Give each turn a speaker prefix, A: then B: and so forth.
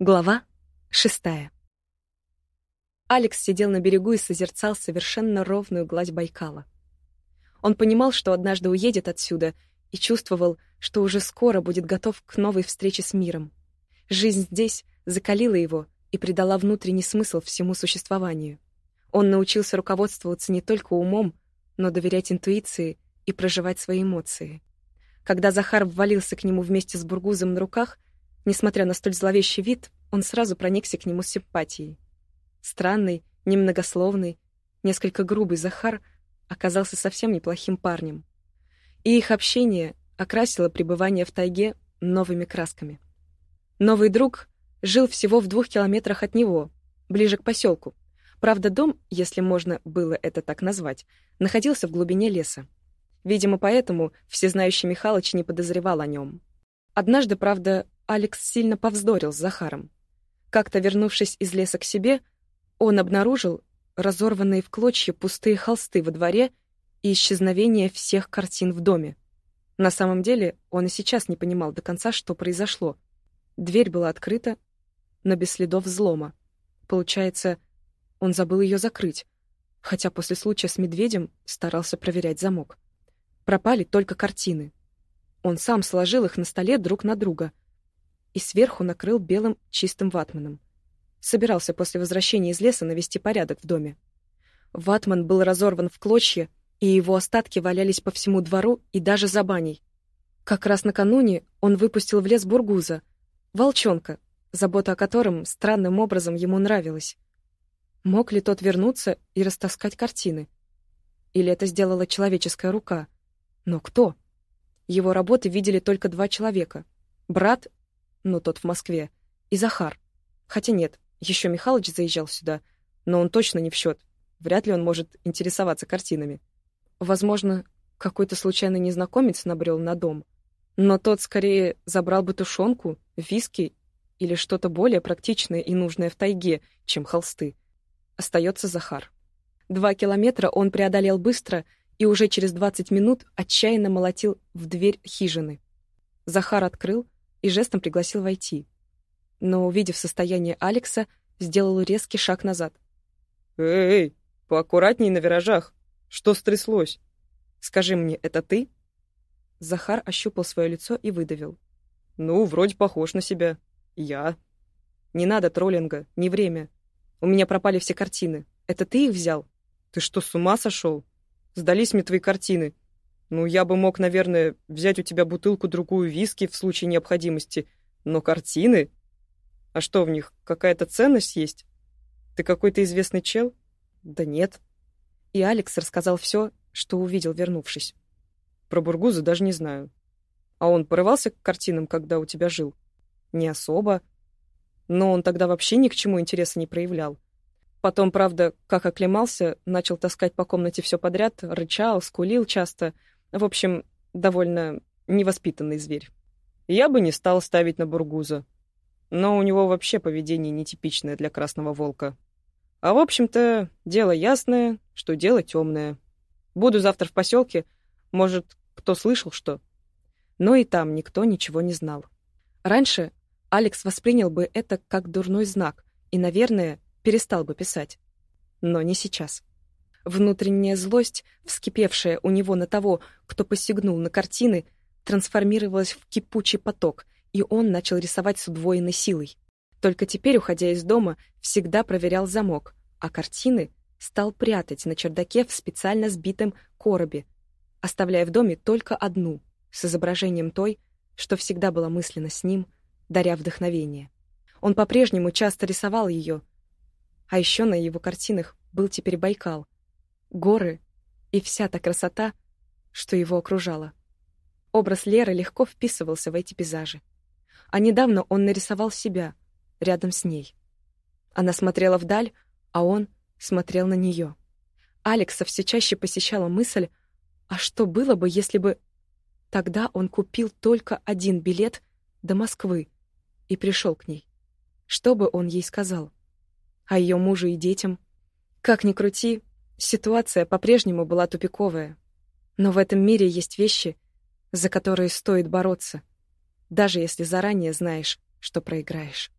A: Глава шестая. Алекс сидел на берегу и созерцал совершенно ровную гладь Байкала. Он понимал, что однажды уедет отсюда, и чувствовал, что уже скоро будет готов к новой встрече с миром. Жизнь здесь закалила его и придала внутренний смысл всему существованию. Он научился руководствоваться не только умом, но доверять интуиции и проживать свои эмоции. Когда Захар ввалился к нему вместе с Бургузом на руках, Несмотря на столь зловещий вид, он сразу проникся к нему симпатией. Странный, немногословный, несколько грубый Захар оказался совсем неплохим парнем. И их общение окрасило пребывание в тайге новыми красками. Новый друг жил всего в двух километрах от него, ближе к поселку. Правда, дом, если можно было это так назвать, находился в глубине леса. Видимо, поэтому всезнающий Михалыч не подозревал о нем. Однажды, правда, Алекс сильно повздорил с Захаром. Как-то вернувшись из леса к себе, он обнаружил разорванные в клочья пустые холсты во дворе и исчезновение всех картин в доме. На самом деле он и сейчас не понимал до конца, что произошло. Дверь была открыта, но без следов взлома. Получается, он забыл ее закрыть, хотя после случая с медведем старался проверять замок. Пропали только картины. Он сам сложил их на столе друг на друга — и сверху накрыл белым чистым ватманом. Собирался после возвращения из леса навести порядок в доме. Ватман был разорван в клочья, и его остатки валялись по всему двору и даже за баней. Как раз накануне он выпустил в лес бургуза, волчонка, забота о котором странным образом ему нравилась. Мог ли тот вернуться и растаскать картины? Или это сделала человеческая рука? Но кто? Его работы видели только два человека — брат ну, тот в Москве, и Захар. Хотя нет, еще Михалыч заезжал сюда, но он точно не в счет. Вряд ли он может интересоваться картинами. Возможно, какой-то случайный незнакомец набрел на дом. Но тот скорее забрал бы тушенку, виски или что-то более практичное и нужное в тайге, чем холсты. Остается Захар. Два километра он преодолел быстро и уже через двадцать минут отчаянно молотил в дверь хижины. Захар открыл, и жестом пригласил войти. Но, увидев состояние Алекса, сделал резкий шаг назад.
B: «Эй, поаккуратней на виражах. Что стряслось? Скажи мне, это ты?»
A: Захар ощупал свое лицо и выдавил.
B: «Ну, вроде похож на себя. Я».
A: «Не надо троллинга, не время. У меня пропали все картины. Это ты их взял?»
B: «Ты что, с ума сошел? Сдались мне твои картины. Ну, я бы мог, наверное, взять у тебя бутылку-другую виски в случае необходимости, но картины? А что в них, какая-то ценность есть? Ты какой-то известный чел?
A: Да нет. И Алекс рассказал все, что увидел, вернувшись.
B: Про Бургуза даже не знаю. А он порывался к картинам, когда у тебя жил?
A: Не особо. Но он тогда вообще ни к чему интереса не проявлял. Потом, правда, как оклемался, начал таскать по комнате все подряд, рычал, скулил часто — в общем, довольно невоспитанный зверь. Я бы не стал ставить на Бургуза. Но у него вообще поведение нетипичное для красного волка. А в общем-то, дело ясное, что дело темное. Буду завтра в поселке, может, кто слышал что. Но и там никто ничего не знал. Раньше Алекс воспринял бы это как дурной знак и, наверное, перестал бы писать. Но не сейчас. Внутренняя злость, вскипевшая у него на того, кто посягнул на картины, трансформировалась в кипучий поток, и он начал рисовать с удвоенной силой. Только теперь, уходя из дома, всегда проверял замок, а картины стал прятать на чердаке в специально сбитом коробе, оставляя в доме только одну, с изображением той, что всегда была мысленно с ним, даря вдохновение. Он по-прежнему часто рисовал ее, а еще на его картинах был теперь Байкал — горы и вся та красота, что его окружала. Образ Леры легко вписывался в эти пейзажи. А недавно он нарисовал себя рядом с ней. Она смотрела вдаль, а он смотрел на нее. Алекса все чаще посещала мысль, а что было бы, если бы... Тогда он купил только один билет до Москвы и пришел к ней. Что бы он ей сказал? О ее муже и детям? Как ни крути, Ситуация по-прежнему была тупиковая. Но в этом мире есть вещи, за которые стоит бороться, даже если заранее знаешь, что проиграешь.